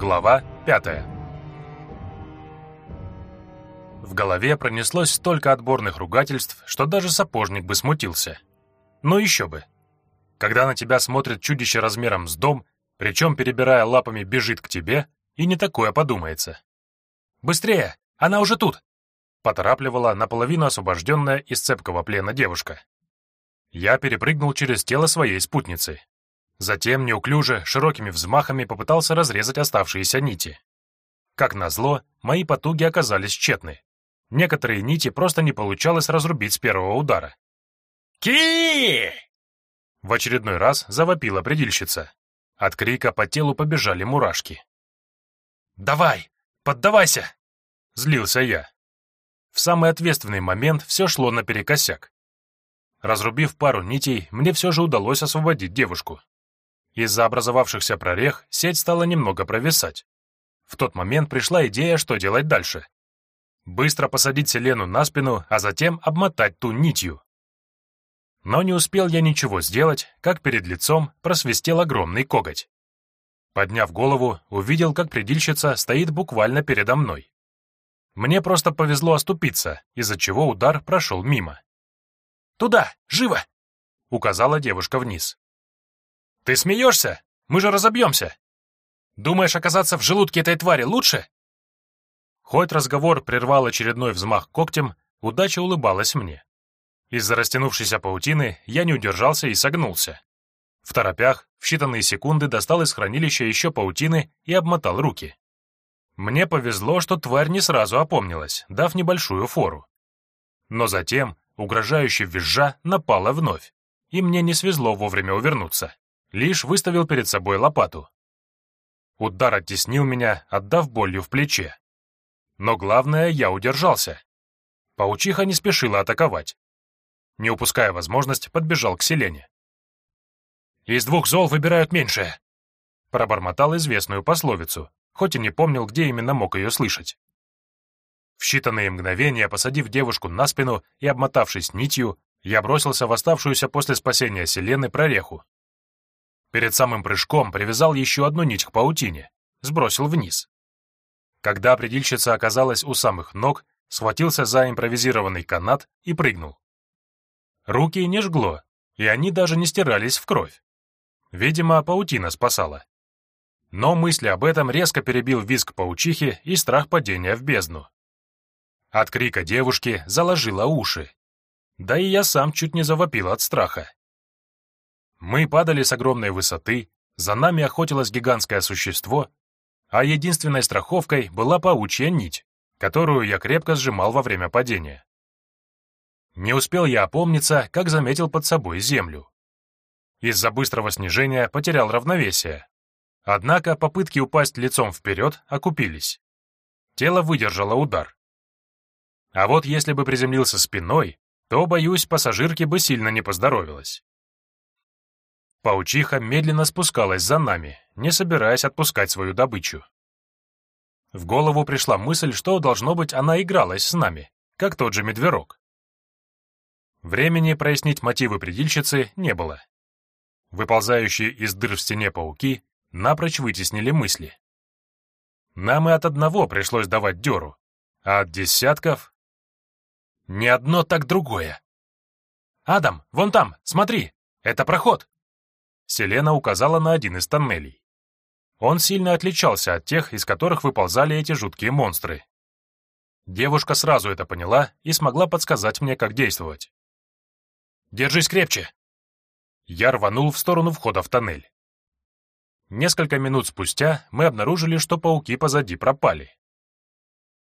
Глава пятая В голове пронеслось столько отборных ругательств, что даже сапожник бы смутился. Но еще бы. Когда на тебя смотрит чудище размером с дом, причем, перебирая лапами, бежит к тебе, и не такое подумается. «Быстрее! Она уже тут!» поторапливала наполовину освобожденная из цепкого плена девушка. Я перепрыгнул через тело своей спутницы. Затем неуклюже, широкими взмахами попытался разрезать оставшиеся нити. Как назло, мои потуги оказались тщетны. Некоторые нити просто не получалось разрубить с первого удара. ки В очередной раз завопила предильщица. От крика по телу побежали мурашки. «Давай! Поддавайся!» — злился я. В самый ответственный момент все шло наперекосяк. Разрубив пару нитей, мне все же удалось освободить девушку. Из-за образовавшихся прорех сеть стала немного провисать. В тот момент пришла идея, что делать дальше. Быстро посадить Селену на спину, а затем обмотать ту нитью. Но не успел я ничего сделать, как перед лицом просвистел огромный коготь. Подняв голову, увидел, как предильщица стоит буквально передо мной. Мне просто повезло оступиться, из-за чего удар прошел мимо. «Туда! Живо!» — указала девушка вниз. «Ты смеешься? Мы же разобьемся! Думаешь, оказаться в желудке этой твари лучше?» Хоть разговор прервал очередной взмах когтем, удача улыбалась мне. Из-за растянувшейся паутины я не удержался и согнулся. В торопях в считанные секунды достал из хранилища еще паутины и обмотал руки. Мне повезло, что тварь не сразу опомнилась, дав небольшую фору. Но затем, угрожающе визжа, напала вновь, и мне не свезло вовремя увернуться лишь выставил перед собой лопату. Удар оттеснил меня, отдав болью в плече. Но главное, я удержался. Паучиха не спешила атаковать. Не упуская возможность, подбежал к Селене. «Из двух зол выбирают меньшее», — пробормотал известную пословицу, хоть и не помнил, где именно мог ее слышать. В считанные мгновения, посадив девушку на спину и обмотавшись нитью, я бросился в оставшуюся после спасения Селены прореху. Перед самым прыжком привязал еще одну нить к паутине, сбросил вниз. Когда предельщица оказалась у самых ног, схватился за импровизированный канат и прыгнул. Руки не жгло, и они даже не стирались в кровь. Видимо, паутина спасала. Но мысли об этом резко перебил визг паучихи и страх падения в бездну. От крика девушки заложило уши. Да и я сам чуть не завопил от страха. Мы падали с огромной высоты, за нами охотилось гигантское существо, а единственной страховкой была паучья нить, которую я крепко сжимал во время падения. Не успел я опомниться, как заметил под собой землю. Из-за быстрого снижения потерял равновесие. Однако попытки упасть лицом вперед окупились. Тело выдержало удар. А вот если бы приземлился спиной, то, боюсь, пассажирке бы сильно не поздоровилось. Паучиха медленно спускалась за нами, не собираясь отпускать свою добычу. В голову пришла мысль, что, должно быть, она игралась с нами, как тот же медверок. Времени прояснить мотивы предильщицы не было. Выползающие из дыр в стене пауки напрочь вытеснили мысли. Нам и от одного пришлось давать дёру, а от десятков... Ни одно, так другое. «Адам, вон там, смотри, это проход!» Селена указала на один из тоннелей. Он сильно отличался от тех, из которых выползали эти жуткие монстры. Девушка сразу это поняла и смогла подсказать мне, как действовать. «Держись крепче!» Я рванул в сторону входа в тоннель. Несколько минут спустя мы обнаружили, что пауки позади пропали.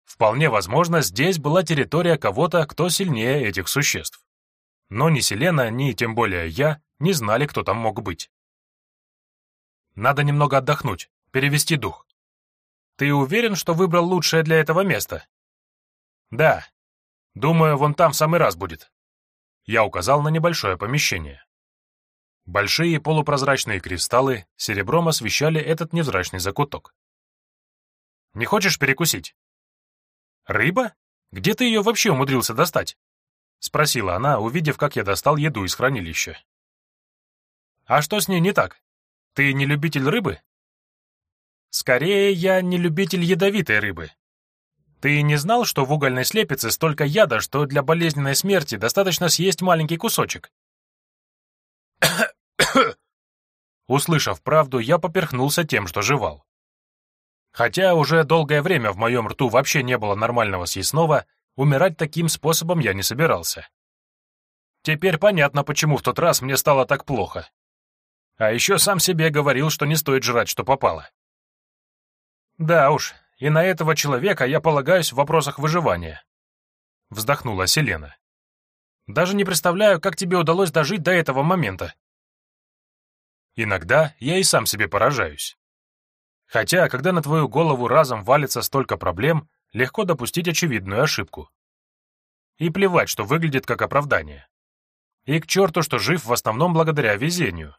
Вполне возможно, здесь была территория кого-то, кто сильнее этих существ. Но ни Селена, ни тем более я не знали, кто там мог быть. Надо немного отдохнуть, перевести дух. Ты уверен, что выбрал лучшее для этого место? Да. Думаю, вон там в самый раз будет. Я указал на небольшое помещение. Большие полупрозрачные кристаллы серебром освещали этот невзрачный закуток. Не хочешь перекусить? Рыба? Где ты ее вообще умудрился достать? Спросила она, увидев, как я достал еду из хранилища. А что с ней не так? Ты не любитель рыбы? Скорее, я не любитель ядовитой рыбы. Ты не знал, что в угольной слепице столько яда, что для болезненной смерти достаточно съесть маленький кусочек? Услышав правду, я поперхнулся тем, что жевал. Хотя уже долгое время в моем рту вообще не было нормального съестного, умирать таким способом я не собирался. Теперь понятно, почему в тот раз мне стало так плохо. А еще сам себе говорил, что не стоит жрать, что попало. Да уж, и на этого человека я полагаюсь в вопросах выживания. Вздохнула Селена. Даже не представляю, как тебе удалось дожить до этого момента. Иногда я и сам себе поражаюсь. Хотя, когда на твою голову разом валится столько проблем, легко допустить очевидную ошибку. И плевать, что выглядит как оправдание. И к черту, что жив в основном благодаря везению.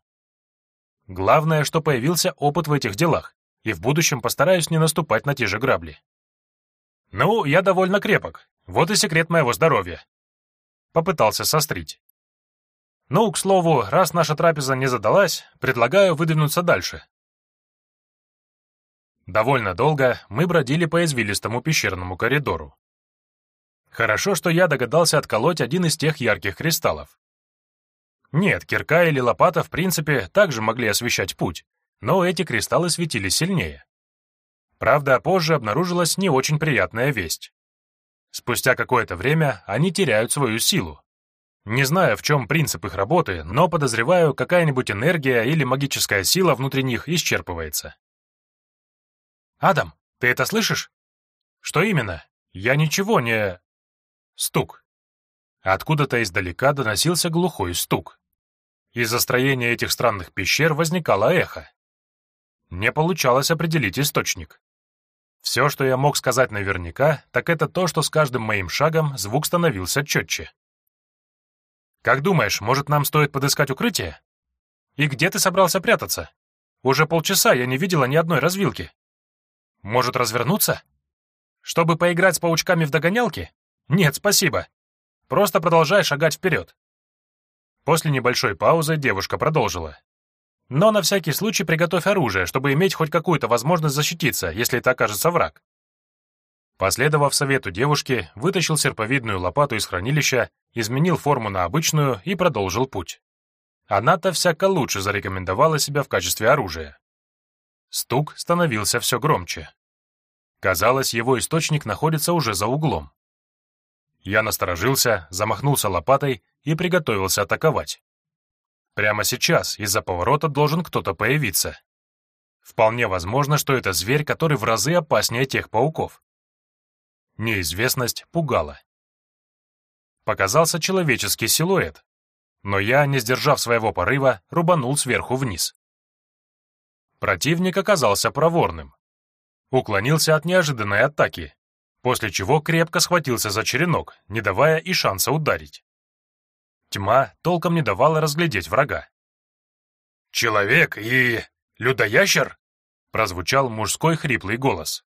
Главное, что появился опыт в этих делах, и в будущем постараюсь не наступать на те же грабли. Ну, я довольно крепок, вот и секрет моего здоровья. Попытался сострить. Ну, к слову, раз наша трапеза не задалась, предлагаю выдвинуться дальше, Довольно долго мы бродили по извилистому пещерному коридору. Хорошо, что я догадался отколоть один из тех ярких кристаллов. Нет, кирка или лопата, в принципе, также могли освещать путь, но эти кристаллы светили сильнее. Правда, позже обнаружилась не очень приятная весть. Спустя какое-то время они теряют свою силу. Не знаю, в чем принцип их работы, но подозреваю, какая-нибудь энергия или магическая сила внутри них исчерпывается. «Адам, ты это слышишь?» «Что именно? Я ничего не...» Стук. Откуда-то издалека доносился глухой стук. Из-за строения этих странных пещер возникало эхо. Не получалось определить источник. Все, что я мог сказать наверняка, так это то, что с каждым моим шагом звук становился четче. «Как думаешь, может, нам стоит подыскать укрытие? И где ты собрался прятаться? Уже полчаса я не видела ни одной развилки». Может, развернуться? Чтобы поиграть с паучками в догонялки? Нет, спасибо. Просто продолжай шагать вперед. После небольшой паузы девушка продолжила. Но на всякий случай приготовь оружие, чтобы иметь хоть какую-то возможность защититься, если это окажется враг. Последовав совету девушки, вытащил серповидную лопату из хранилища, изменил форму на обычную и продолжил путь. Она-то всяко лучше зарекомендовала себя в качестве оружия. Стук становился все громче. Казалось, его источник находится уже за углом. Я насторожился, замахнулся лопатой и приготовился атаковать. Прямо сейчас из-за поворота должен кто-то появиться. Вполне возможно, что это зверь, который в разы опаснее тех пауков. Неизвестность пугала. Показался человеческий силуэт, но я, не сдержав своего порыва, рубанул сверху вниз. Противник оказался проворным. Уклонился от неожиданной атаки, после чего крепко схватился за черенок, не давая и шанса ударить. Тьма толком не давала разглядеть врага. «Человек и... людоящер?» — прозвучал мужской хриплый голос.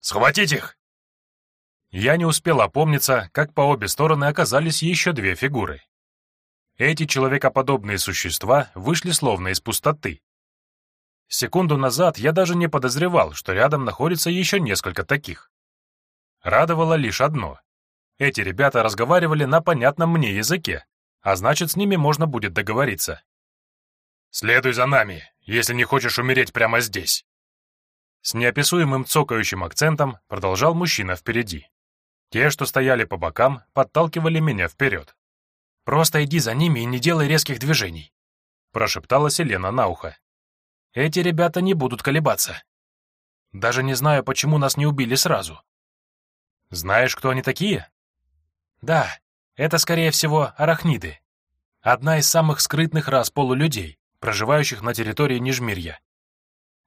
«Схватить их!» Я не успел опомниться, как по обе стороны оказались еще две фигуры. Эти человекоподобные существа вышли словно из пустоты. Секунду назад я даже не подозревал, что рядом находится еще несколько таких. Радовало лишь одно. Эти ребята разговаривали на понятном мне языке, а значит, с ними можно будет договориться. «Следуй за нами, если не хочешь умереть прямо здесь!» С неописуемым цокающим акцентом продолжал мужчина впереди. Те, что стояли по бокам, подталкивали меня вперед. «Просто иди за ними и не делай резких движений», прошептала Селена на ухо. Эти ребята не будут колебаться. Даже не знаю, почему нас не убили сразу. Знаешь, кто они такие? Да, это, скорее всего, арахниды. Одна из самых скрытных рас полулюдей, проживающих на территории Нижмирья.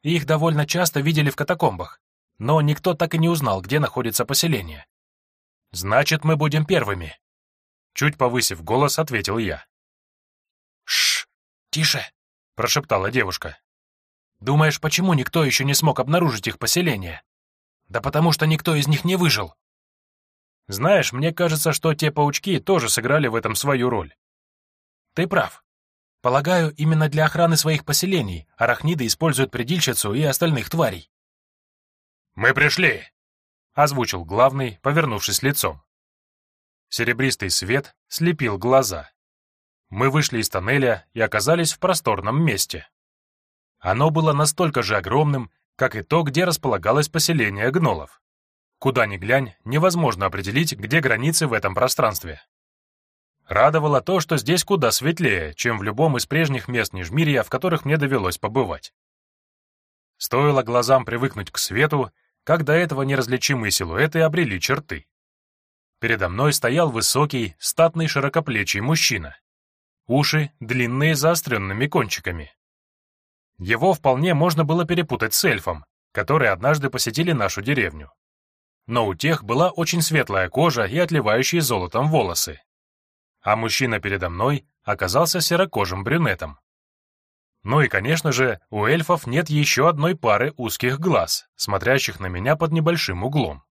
Их довольно часто видели в катакомбах, но никто так и не узнал, где находится поселение. Значит, мы будем первыми. Чуть повысив голос, ответил я. Шш, тише, прошептала девушка. Думаешь, почему никто еще не смог обнаружить их поселение? Да потому что никто из них не выжил. Знаешь, мне кажется, что те паучки тоже сыграли в этом свою роль. Ты прав. Полагаю, именно для охраны своих поселений арахниды используют предильщицу и остальных тварей. «Мы пришли!» — озвучил главный, повернувшись лицом. Серебристый свет слепил глаза. Мы вышли из тоннеля и оказались в просторном месте. Оно было настолько же огромным, как и то, где располагалось поселение гнолов. Куда ни глянь, невозможно определить, где границы в этом пространстве. Радовало то, что здесь куда светлее, чем в любом из прежних мест Нижмирья, в которых мне довелось побывать. Стоило глазам привыкнуть к свету, как до этого неразличимые силуэты обрели черты. Передо мной стоял высокий, статный широкоплечий мужчина. Уши длинные заостренными кончиками. Его вполне можно было перепутать с эльфом, которые однажды посетили нашу деревню. Но у тех была очень светлая кожа и отливающие золотом волосы а мужчина передо мной оказался серокожим брюнетом. Ну и, конечно же, у эльфов нет еще одной пары узких глаз, смотрящих на меня под небольшим углом.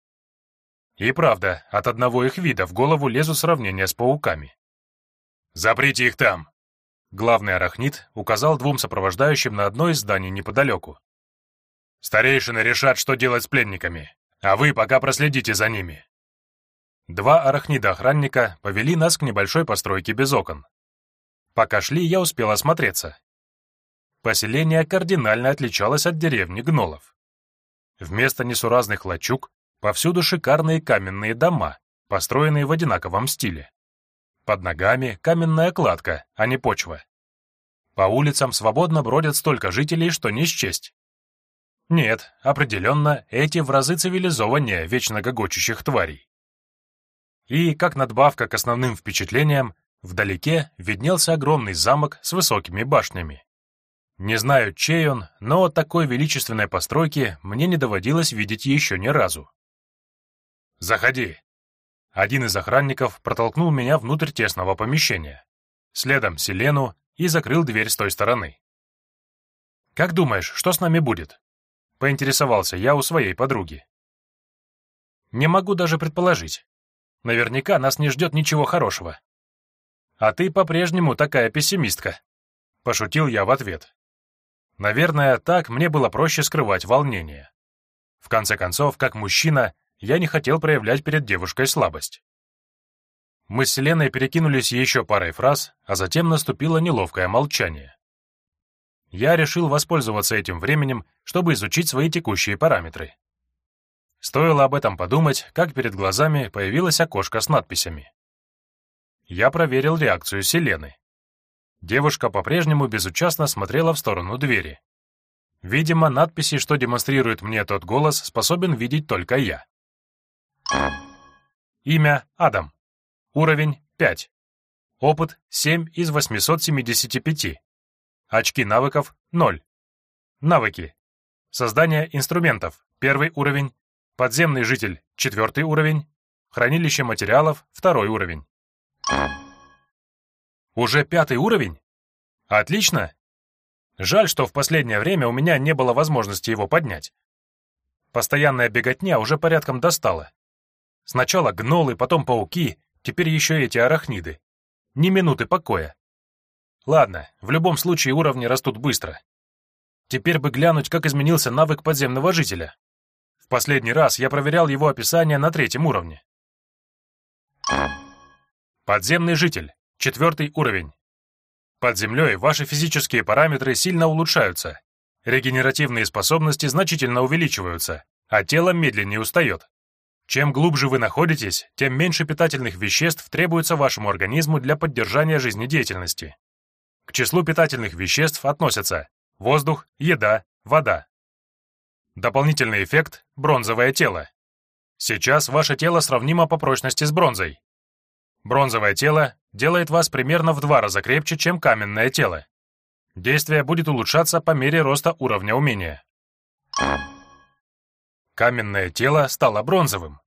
И правда, от одного их вида в голову лезут сравнения с пауками. «Заприте их там!» Главный арахнит указал двум сопровождающим на одно из зданий неподалеку. «Старейшины решат, что делать с пленниками, а вы пока проследите за ними». Два арахнида-охранника повели нас к небольшой постройке без окон. Пока шли, я успел осмотреться. Поселение кардинально отличалось от деревни гнолов. Вместо несуразных лачуг повсюду шикарные каменные дома, построенные в одинаковом стиле. Под ногами каменная кладка, а не почва. По улицам свободно бродят столько жителей, что не счесть. Нет, определенно, эти в разы цивилизованнее вечно гогочущих тварей. И, как надбавка к основным впечатлениям, вдалеке виднелся огромный замок с высокими башнями. Не знаю, чей он, но такой величественной постройки мне не доводилось видеть еще ни разу. «Заходи!» Один из охранников протолкнул меня внутрь тесного помещения, следом Селену и закрыл дверь с той стороны. «Как думаешь, что с нами будет?» — поинтересовался я у своей подруги. «Не могу даже предположить. Наверняка нас не ждет ничего хорошего. А ты по-прежнему такая пессимистка. Пошутил я в ответ. Наверное, так мне было проще скрывать волнение. В конце концов, как мужчина, я не хотел проявлять перед девушкой слабость. Мы с Селеной перекинулись еще парой фраз, а затем наступило неловкое молчание. Я решил воспользоваться этим временем, чтобы изучить свои текущие параметры. Стоило об этом подумать, как перед глазами появилось окошко с надписями. Я проверил реакцию Селены. Девушка по-прежнему безучастно смотрела в сторону двери. Видимо, надписи, что демонстрирует мне тот голос, способен видеть только я. Имя — Адам. Уровень — 5. Опыт — 7 из 875. Очки навыков — 0. Навыки. Создание инструментов. Первый уровень. Подземный житель — четвертый уровень. Хранилище материалов — второй уровень. Уже пятый уровень? Отлично. Жаль, что в последнее время у меня не было возможности его поднять. Постоянная беготня уже порядком достала. Сначала гнолы, потом пауки, теперь еще эти арахниды. Ни минуты покоя. Ладно, в любом случае уровни растут быстро. Теперь бы глянуть, как изменился навык подземного жителя. В последний раз я проверял его описание на третьем уровне. Подземный житель. Четвертый уровень. Под землей ваши физические параметры сильно улучшаются. Регенеративные способности значительно увеличиваются, а тело медленнее устает. Чем глубже вы находитесь, тем меньше питательных веществ требуется вашему организму для поддержания жизнедеятельности. К числу питательных веществ относятся воздух, еда, вода. Дополнительный эффект — бронзовое тело. Сейчас ваше тело сравнимо по прочности с бронзой. Бронзовое тело делает вас примерно в два раза крепче, чем каменное тело. Действие будет улучшаться по мере роста уровня умения. Каменное тело стало бронзовым.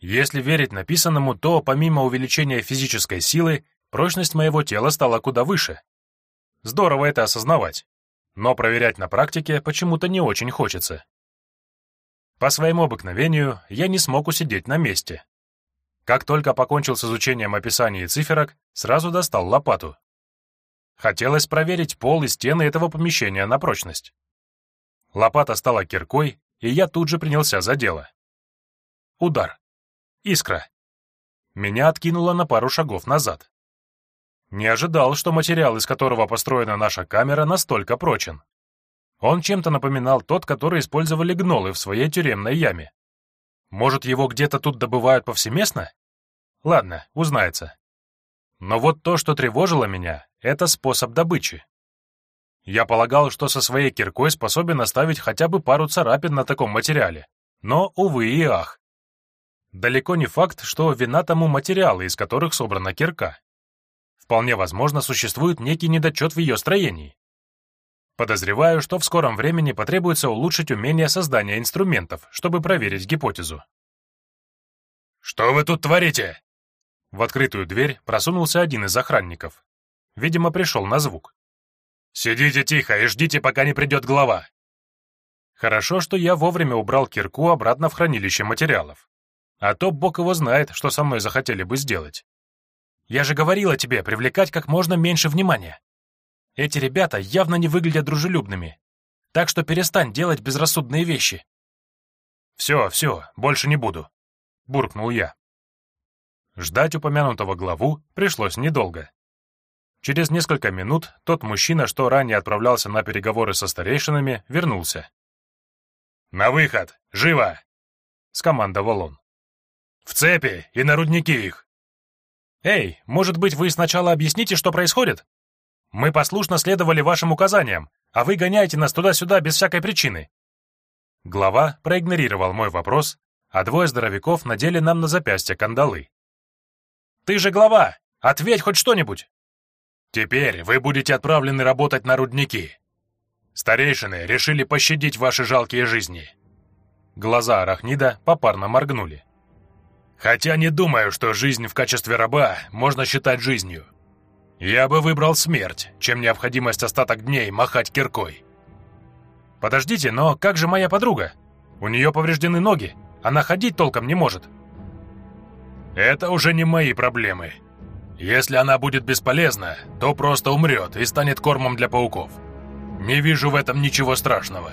Если верить написанному, то помимо увеличения физической силы, прочность моего тела стала куда выше. Здорово это осознавать но проверять на практике почему-то не очень хочется. По своему обыкновению я не смог усидеть на месте. Как только покончил с изучением описаний и циферок, сразу достал лопату. Хотелось проверить пол и стены этого помещения на прочность. Лопата стала киркой, и я тут же принялся за дело. Удар. Искра. Меня откинуло на пару шагов назад. Не ожидал, что материал, из которого построена наша камера, настолько прочен. Он чем-то напоминал тот, который использовали гнолы в своей тюремной яме. Может, его где-то тут добывают повсеместно? Ладно, узнается. Но вот то, что тревожило меня, это способ добычи. Я полагал, что со своей киркой способен оставить хотя бы пару царапин на таком материале. Но, увы и ах. Далеко не факт, что вина тому материалы, из которых собрана кирка. Вполне возможно, существует некий недочет в ее строении. Подозреваю, что в скором времени потребуется улучшить умение создания инструментов, чтобы проверить гипотезу. «Что вы тут творите?» В открытую дверь просунулся один из охранников. Видимо, пришел на звук. «Сидите тихо и ждите, пока не придет глава». Хорошо, что я вовремя убрал кирку обратно в хранилище материалов. А то бог его знает, что со мной захотели бы сделать. Я же говорила тебе привлекать как можно меньше внимания. Эти ребята явно не выглядят дружелюбными. Так что перестань делать безрассудные вещи. Все, все, больше не буду, буркнул я. Ждать упомянутого главу пришлось недолго. Через несколько минут тот мужчина, что ранее отправлялся на переговоры со старейшинами, вернулся. «На выход! Живо!» — скомандовал он. «В цепи и на рудники их!» «Эй, может быть, вы сначала объясните, что происходит? Мы послушно следовали вашим указаниям, а вы гоняете нас туда-сюда без всякой причины». Глава проигнорировал мой вопрос, а двое здоровяков надели нам на запястье кандалы. «Ты же глава! Ответь хоть что-нибудь!» «Теперь вы будете отправлены работать на рудники. Старейшины решили пощадить ваши жалкие жизни». Глаза Арахнида попарно моргнули. Хотя не думаю, что жизнь в качестве раба можно считать жизнью. Я бы выбрал смерть, чем необходимость остаток дней махать киркой. Подождите, но как же моя подруга? У нее повреждены ноги, она ходить толком не может. Это уже не мои проблемы. Если она будет бесполезна, то просто умрет и станет кормом для пауков. Не вижу в этом ничего страшного.